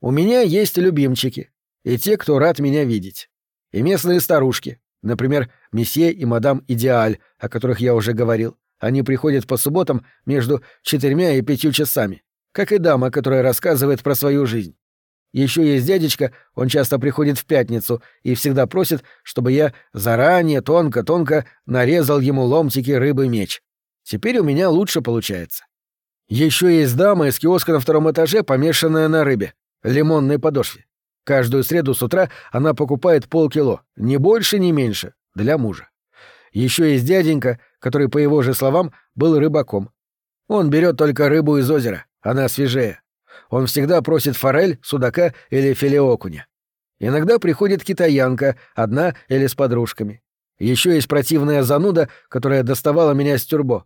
У меня есть любимчики, и те, кто рад меня видеть. И местные старушки, например, месье и мадам Идеаль, о которых я уже говорил. Они приходят по субботам между четырьмя и пятью часами, как и дама, которая рассказывает про свою жизнь. Еще есть дядечка, он часто приходит в пятницу и всегда просит, чтобы я заранее тонко-тонко нарезал ему ломтики рыбы-меч. Теперь у меня лучше получается. Еще есть дама из киоска на втором этаже, помешанная на рыбе, лимонной подошве. Каждую среду с утра она покупает полкило, ни больше, ни меньше, для мужа. Еще есть дяденька, который, по его же словам, был рыбаком. Он берет только рыбу из озера, она свежее. Он всегда просит форель, судака или филе окуня. Иногда приходит китаянка, одна или с подружками. Еще есть противная зануда, которая доставала меня с тюрбо.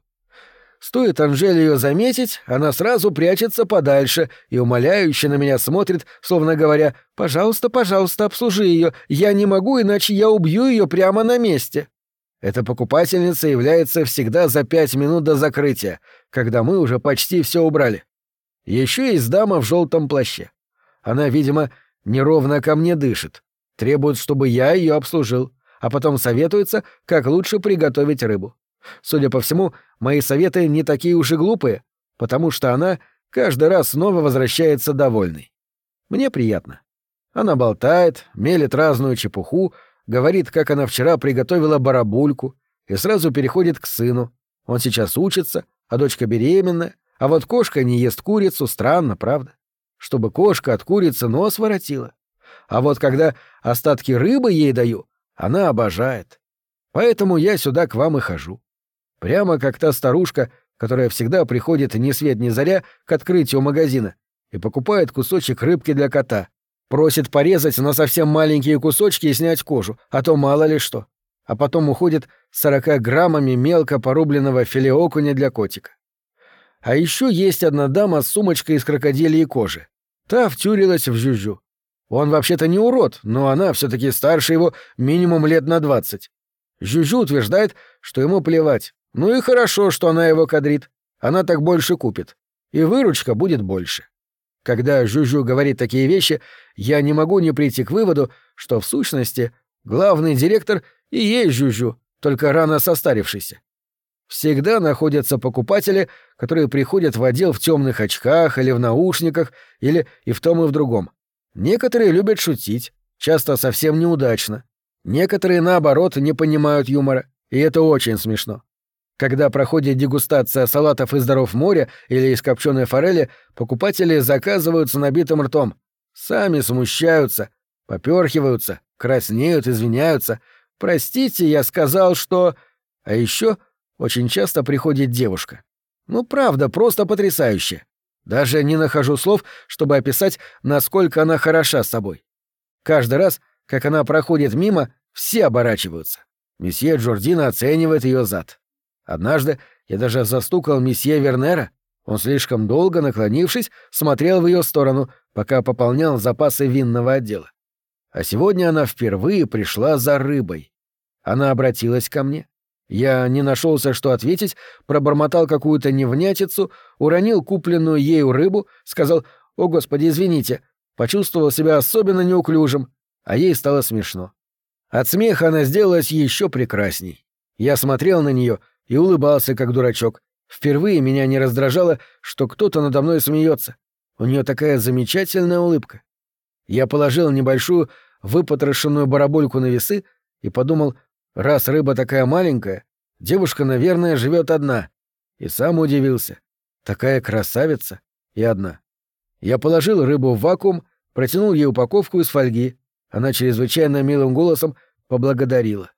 Стоит Анжеле ее заметить, она сразу прячется подальше и умоляюще на меня смотрит, словно говоря «Пожалуйста, пожалуйста, обслужи ее, я не могу, иначе я убью ее прямо на месте». Эта покупательница является всегда за пять минут до закрытия, когда мы уже почти все убрали. Еще есть дама в желтом плаще. Она, видимо, неровно ко мне дышит, требует, чтобы я ее обслужил, а потом советуется, как лучше приготовить рыбу. Судя по всему, мои советы не такие уж и глупые, потому что она каждый раз снова возвращается довольной. Мне приятно. Она болтает, мелет разную чепуху, говорит, как она вчера приготовила барабульку, и сразу переходит к сыну. Он сейчас учится, а дочка беременная, а вот кошка не ест курицу, странно, правда? Чтобы кошка от курицы нос воротила. А вот когда остатки рыбы ей даю, она обожает. Поэтому я сюда к вам и хожу. Прямо как та старушка, которая всегда приходит ни свет ни заря к открытию магазина и покупает кусочек рыбки для кота. Просит порезать на совсем маленькие кусочки и снять кожу, а то мало ли что. А потом уходит с 40 граммами мелко порубленного филе окуня для котика. А еще есть одна дама с сумочкой из крокодильей кожи. Та втюрилась в Жюжу. Он вообще-то не урод, но она все таки старше его минимум лет на двадцать. Жюжу утверждает, что ему плевать, ну и хорошо, что она его кадрит. Она так больше купит. И выручка будет больше. Когда Жужу говорит такие вещи, я не могу не прийти к выводу, что в сущности главный директор и есть Жужу, только рано состарившийся. Всегда находятся покупатели, которые приходят в отдел в темных очках или в наушниках, или и в том, и в другом. Некоторые любят шутить, часто совсем неудачно. Некоторые, наоборот, не понимают юмора, и это очень смешно. Когда проходит дегустация салатов из даров моря или из копченой форели, покупатели заказывают с набитым ртом. Сами смущаются, поперхиваются, краснеют, извиняются. «Простите, я сказал, что...» А еще очень часто приходит девушка. Ну, правда, просто потрясающе. Даже не нахожу слов, чтобы описать, насколько она хороша с собой. Каждый раз, как она проходит мимо, все оборачиваются. Месье Джордина оценивает ее зад. Однажды я даже застукал месье Вернера. Он слишком долго, наклонившись, смотрел в ее сторону, пока пополнял запасы винного отдела. А сегодня она впервые пришла за рыбой. Она обратилась ко мне. Я не нашелся, что ответить, пробормотал какую-то невнятицу, уронил купленную ею рыбу, сказал «О, Господи, извините», почувствовал себя особенно неуклюжим, а ей стало смешно. От смеха она сделалась еще прекрасней. Я смотрел на нее и улыбался, как дурачок. Впервые меня не раздражало, что кто-то надо мной смеется. У нее такая замечательная улыбка. Я положил небольшую выпотрошенную барабульку на весы и подумал, раз рыба такая маленькая, девушка, наверное, живет одна. И сам удивился. Такая красавица и одна. Я положил рыбу в вакуум, протянул ей упаковку из фольги. Она чрезвычайно милым голосом поблагодарила.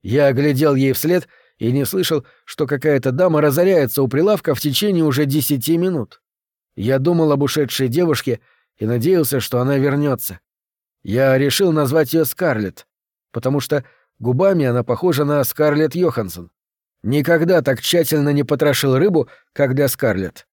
Я оглядел ей вслед — и не слышал, что какая-то дама разоряется у прилавка в течение уже десяти минут. Я думал об ушедшей девушке и надеялся, что она вернется. Я решил назвать ее Скарлетт, потому что губами она похожа на Скарлетт Йоханссон. Никогда так тщательно не потрошил рыбу, как для Скарлетт.